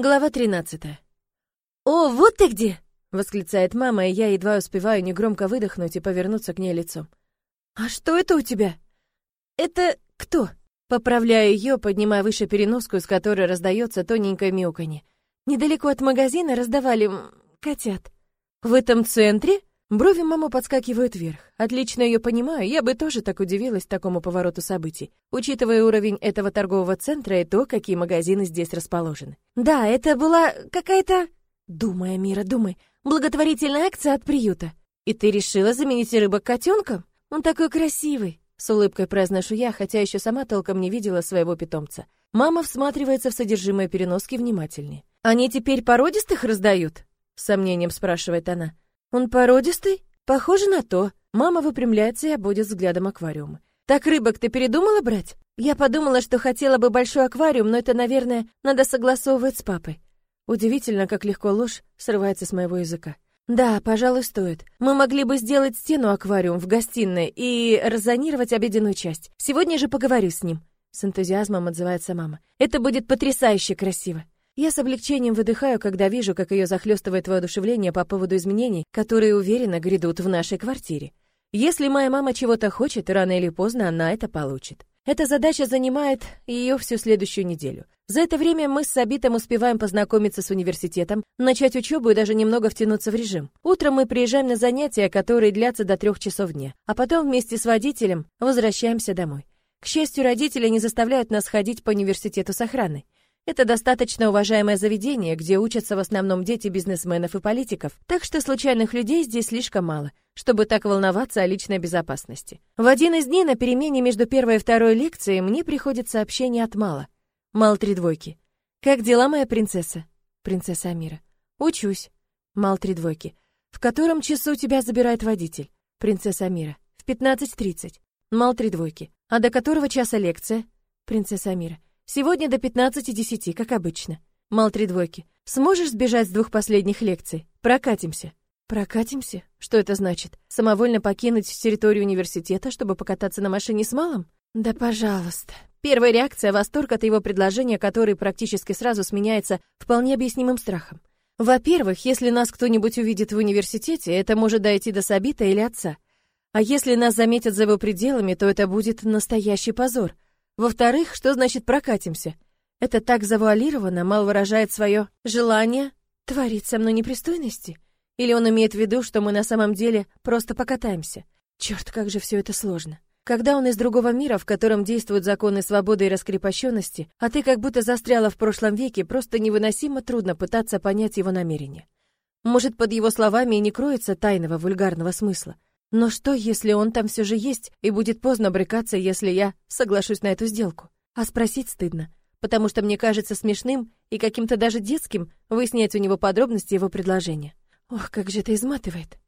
Глава 13. «О, вот ты где!» — восклицает мама, и я едва успеваю негромко выдохнуть и повернуться к ней лицом. «А что это у тебя?» «Это кто?» Поправляю ее, поднимая выше переноску, из которой раздается тоненькое мяуканье. Недалеко от магазина раздавали котят. «В этом центре?» Брови мамы подскакивают вверх. Отлично ее понимаю, я бы тоже так удивилась такому повороту событий, учитывая уровень этого торгового центра и то, какие магазины здесь расположены. Да, это была какая-то... Думай, Мира, думай. Благотворительная акция от приюта. И ты решила заменить рыбок котенком? Он такой красивый. С улыбкой произношу я, хотя еще сама толком не видела своего питомца. Мама всматривается в содержимое переноски внимательнее. «Они теперь породистых раздают?» С сомнением спрашивает она. «Он породистый? Похоже на то». Мама выпрямляется и обводит взглядом аквариум. «Так рыбок ты передумала брать?» Я подумала, что хотела бы большой аквариум, но это, наверное, надо согласовывать с папой. Удивительно, как легко ложь срывается с моего языка. Да, пожалуй, стоит. Мы могли бы сделать стену-аквариум в гостиной и разонировать обеденную часть. Сегодня же поговорю с ним. С энтузиазмом отзывается мама. Это будет потрясающе красиво. Я с облегчением выдыхаю, когда вижу, как ее захлестывает воодушевление по поводу изменений, которые, уверенно, грядут в нашей квартире. Если моя мама чего-то хочет, рано или поздно она это получит. Эта задача занимает ее всю следующую неделю. За это время мы с Сабитом успеваем познакомиться с университетом, начать учебу и даже немного втянуться в режим. Утром мы приезжаем на занятия, которые длятся до трех часов дня, а потом вместе с водителем возвращаемся домой. К счастью, родители не заставляют нас ходить по университету с охраной. Это достаточно уважаемое заведение, где учатся в основном дети бизнесменов и политиков, так что случайных людей здесь слишком мало, чтобы так волноваться о личной безопасности. В один из дней на перемене между первой и второй лекцией мне приходит сообщение от Мала. Мал три двойки. «Как дела, моя принцесса?» Принцесса Амира. «Учусь». Мал три двойки. «В котором часу тебя забирает водитель?» Принцесса Амира. «В 15.30». Мал три двойки. «А до которого часа лекция?» Принцесса Амира. Сегодня до 15.10, как обычно. Мал три двойки. Сможешь сбежать с двух последних лекций? Прокатимся. Прокатимся? Что это значит? Самовольно покинуть территорию университета, чтобы покататься на машине с Малом? Да, пожалуйста. Первая реакция — восторг от его предложения, который практически сразу сменяется вполне объяснимым страхом. Во-первых, если нас кто-нибудь увидит в университете, это может дойти до Сабита или отца. А если нас заметят за его пределами, то это будет настоящий позор — во-вторых, что значит прокатимся? Это так завуалировано, мало выражает свое желание творить со мной непристойности? Или он имеет в виду, что мы на самом деле просто покатаемся? Черт, как же все это сложно. Когда он из другого мира, в котором действуют законы свободы и раскрепощенности, а ты как будто застряла в прошлом веке, просто невыносимо трудно пытаться понять его намерения. Может, под его словами и не кроется тайного вульгарного смысла. Но что, если он там все же есть, и будет поздно брыкаться, если я соглашусь на эту сделку? А спросить стыдно, потому что мне кажется смешным и каким-то даже детским выяснять у него подробности его предложения. Ох, как же это изматывает.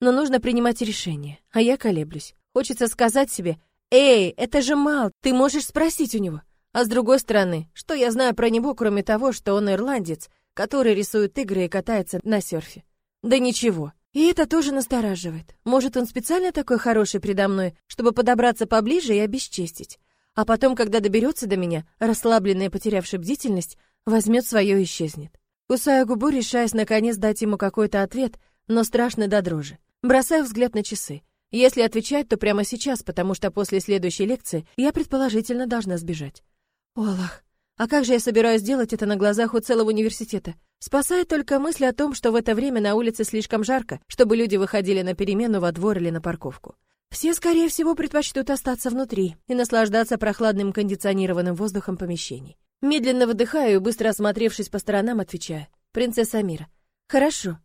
Но нужно принимать решение, а я колеблюсь. Хочется сказать себе, «Эй, это же Мал, ты можешь спросить у него». А с другой стороны, что я знаю про него, кроме того, что он ирландец, который рисует игры и катается на серфе? Да ничего. И это тоже настораживает. Может, он специально такой хороший предо мной, чтобы подобраться поближе и обесчестить. А потом, когда доберется до меня, расслабленная и потерявшая бдительность, возьмет свое и исчезнет. Кусаю губу, решаясь наконец дать ему какой-то ответ, но страшно до дрожи. Бросаю взгляд на часы. Если отвечать, то прямо сейчас, потому что после следующей лекции я предположительно должна сбежать. Олах, а как же я собираюсь делать это на глазах у целого университета? Спасает только мысль о том, что в это время на улице слишком жарко, чтобы люди выходили на перемену во двор или на парковку. Все, скорее всего, предпочтут остаться внутри и наслаждаться прохладным кондиционированным воздухом помещений. Медленно выдыхаю и, быстро осмотревшись по сторонам, отвечаю. «Принцесса Мира». «Хорошо».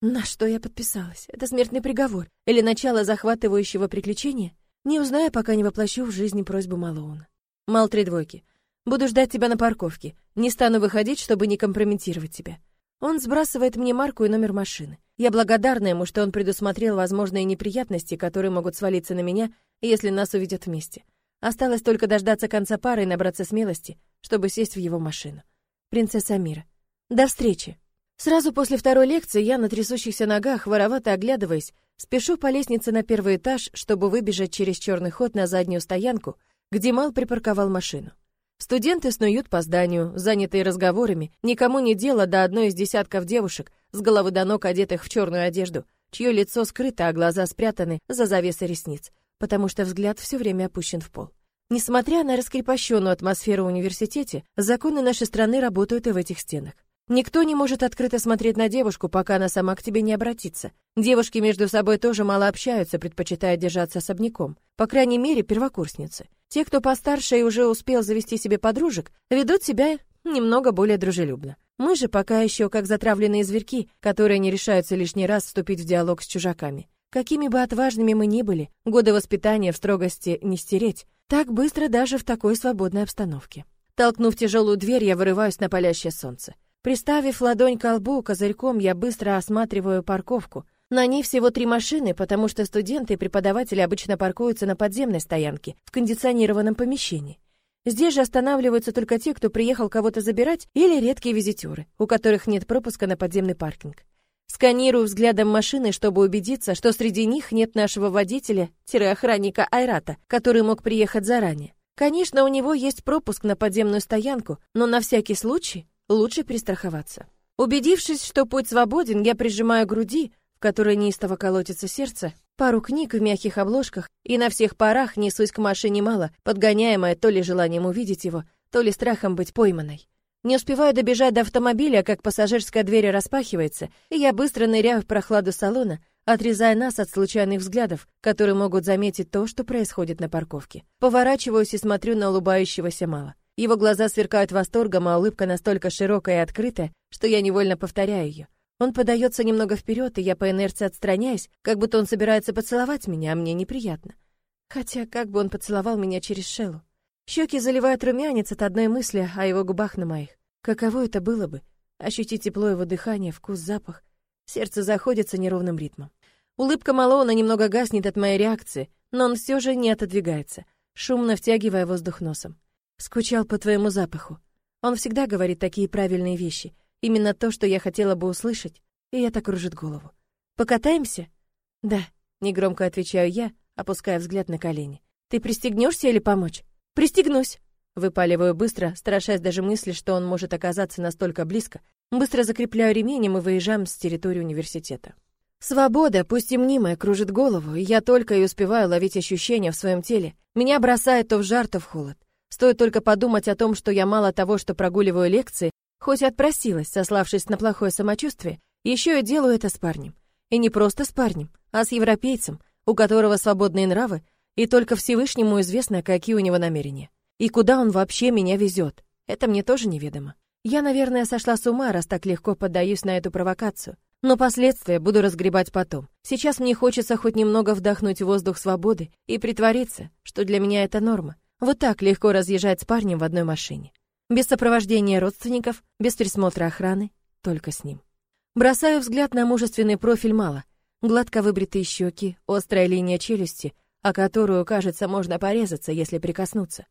На что я подписалась? Это смертный приговор или начало захватывающего приключения? Не узнаю, пока не воплощу в жизни просьбу Малоуна. Мал три двойки. Буду ждать тебя на парковке. Не стану выходить, чтобы не компрометировать тебя. Он сбрасывает мне марку и номер машины. Я благодарна ему, что он предусмотрел возможные неприятности, которые могут свалиться на меня, если нас увидят вместе. Осталось только дождаться конца пары и набраться смелости, чтобы сесть в его машину. Принцесса Мира. До встречи. Сразу после второй лекции я на трясущихся ногах, воровато оглядываясь, спешу по лестнице на первый этаж, чтобы выбежать через черный ход на заднюю стоянку, где Мал припарковал машину. Студенты снуют по зданию, занятые разговорами, никому не дело до одной из десятков девушек, с головы до ног одетых в черную одежду, чье лицо скрыто, а глаза спрятаны за завесой ресниц, потому что взгляд все время опущен в пол. Несмотря на раскрепощенную атмосферу в университете, законы нашей страны работают и в этих стенах. Никто не может открыто смотреть на девушку, пока она сама к тебе не обратится. Девушки между собой тоже мало общаются, предпочитая держаться особняком. По крайней мере, первокурсницы. Те, кто постарше и уже успел завести себе подружек, ведут себя немного более дружелюбно. Мы же пока еще как затравленные зверьки, которые не решаются лишний раз вступить в диалог с чужаками. Какими бы отважными мы ни были, годы воспитания в строгости не стереть. Так быстро даже в такой свободной обстановке. Толкнув тяжелую дверь, я вырываюсь на палящее солнце. Приставив ладонь к лбу, козырьком я быстро осматриваю парковку. На ней всего три машины, потому что студенты и преподаватели обычно паркуются на подземной стоянке, в кондиционированном помещении. Здесь же останавливаются только те, кто приехал кого-то забирать, или редкие визитеры, у которых нет пропуска на подземный паркинг. Сканирую взглядом машины, чтобы убедиться, что среди них нет нашего водителя-охранника Айрата, который мог приехать заранее. Конечно, у него есть пропуск на подземную стоянку, но на всякий случай лучше перестраховаться. Убедившись, что путь свободен, я прижимаю груди, в которой неистово колотится сердце, пару книг в мягких обложках и на всех парах несусь к машине мало, подгоняемая то ли желанием увидеть его, то ли страхом быть пойманной. Не успеваю добежать до автомобиля, как пассажирская дверь распахивается, и я быстро ныряю в прохладу салона, отрезая нас от случайных взглядов, которые могут заметить то, что происходит на парковке. Поворачиваюсь и смотрю на улыбающегося Мала. Его глаза сверкают восторгом, а улыбка настолько широкая и открытая, что я невольно повторяю ее. Он подается немного вперед, и я по инерции отстраняюсь, как будто он собирается поцеловать меня, а мне неприятно. Хотя как бы он поцеловал меня через шелу. Щеки заливают румянец от одной мысли о его губах на моих. Каково это было бы? Ощутить тепло его дыхания, вкус, запах. Сердце заходится неровным ритмом. Улыбка Малона немного гаснет от моей реакции, но он все же не отодвигается, шумно втягивая воздух носом. Скучал по твоему запаху. Он всегда говорит такие правильные вещи. Именно то, что я хотела бы услышать, и это кружит голову. Покатаемся? Да, негромко отвечаю я, опуская взгляд на колени. Ты пристегнешься или помочь? Пристегнусь. Выпаливаю быстро, страшась даже мысли, что он может оказаться настолько близко. Быстро закрепляю ремень, и выезжаем с территории университета. Свобода, пусть и мнимая, кружит голову, и я только и успеваю ловить ощущения в своем теле. Меня бросает то в жар, то в холод. Стоит только подумать о том, что я мало того, что прогуливаю лекции, хоть отпросилась, сославшись на плохое самочувствие, еще и делаю это с парнем. И не просто с парнем, а с европейцем, у которого свободные нравы, и только Всевышнему известно, какие у него намерения. И куда он вообще меня везет. Это мне тоже неведомо. Я, наверное, сошла с ума, раз так легко поддаюсь на эту провокацию. Но последствия буду разгребать потом. Сейчас мне хочется хоть немного вдохнуть воздух свободы и притвориться, что для меня это норма. Вот так легко разъезжать с парнем в одной машине. Без сопровождения родственников, без присмотра охраны, только с ним. Бросаю взгляд на мужественный профиль Мала. Гладко выбритые щеки, острая линия челюсти, о которую, кажется, можно порезаться, если прикоснуться.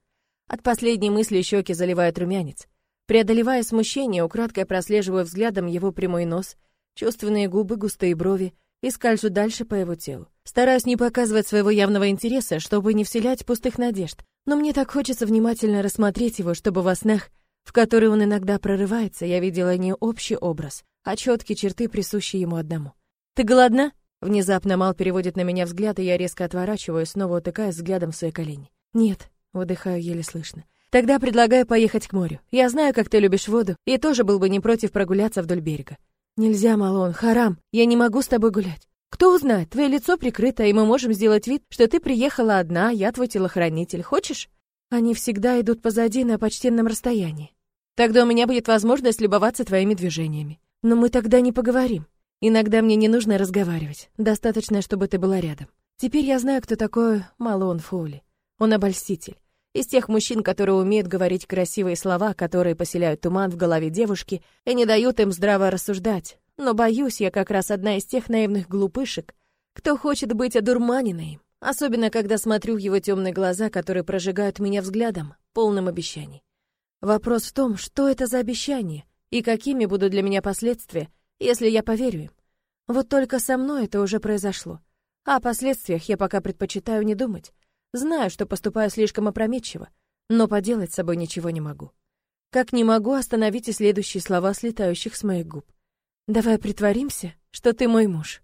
От последней мысли щеки заливает румянец. Преодолевая смущение, украдкой прослеживаю взглядом его прямой нос, чувственные губы, густые брови и скольжу дальше по его телу. Стараюсь не показывать своего явного интереса, чтобы не вселять пустых надежд, но мне так хочется внимательно рассмотреть его, чтобы во снах, в которые он иногда прорывается, я видела не общий образ, а четкие черты, присущие ему одному. «Ты голодна?» Внезапно Мал переводит на меня взгляд, и я резко отворачиваю, снова утыкаясь взглядом в свои колени. «Нет», — выдыхаю еле слышно. «Тогда предлагаю поехать к морю. Я знаю, как ты любишь воду, и тоже был бы не против прогуляться вдоль берега». «Нельзя, Малон, харам, я не могу с тобой гулять. Кто узнает, твое лицо прикрыто, и мы можем сделать вид, что ты приехала одна, я твой телохранитель. Хочешь? Они всегда идут позади на почтенном расстоянии. Тогда у меня будет возможность любоваться твоими движениями. Но мы тогда не поговорим. Иногда мне не нужно разговаривать. Достаточно, чтобы ты была рядом. Теперь я знаю, кто такой Малон Фоули. Он обольститель. Из тех мужчин, которые умеют говорить красивые слова, которые поселяют туман в голове девушки и не дают им здраво рассуждать, но боюсь, я как раз одна из тех наивных глупышек, кто хочет быть одурманенной, особенно когда смотрю в его темные глаза, которые прожигают меня взглядом, полным обещаний. Вопрос в том, что это за обещания и какими будут для меня последствия, если я поверю им. Вот только со мной это уже произошло. О последствиях я пока предпочитаю не думать. Знаю, что поступаю слишком опрометчиво, но поделать с собой ничего не могу. Как не могу остановить и следующие слова, слетающих с моих губ. «Давай притворимся, что ты мой муж».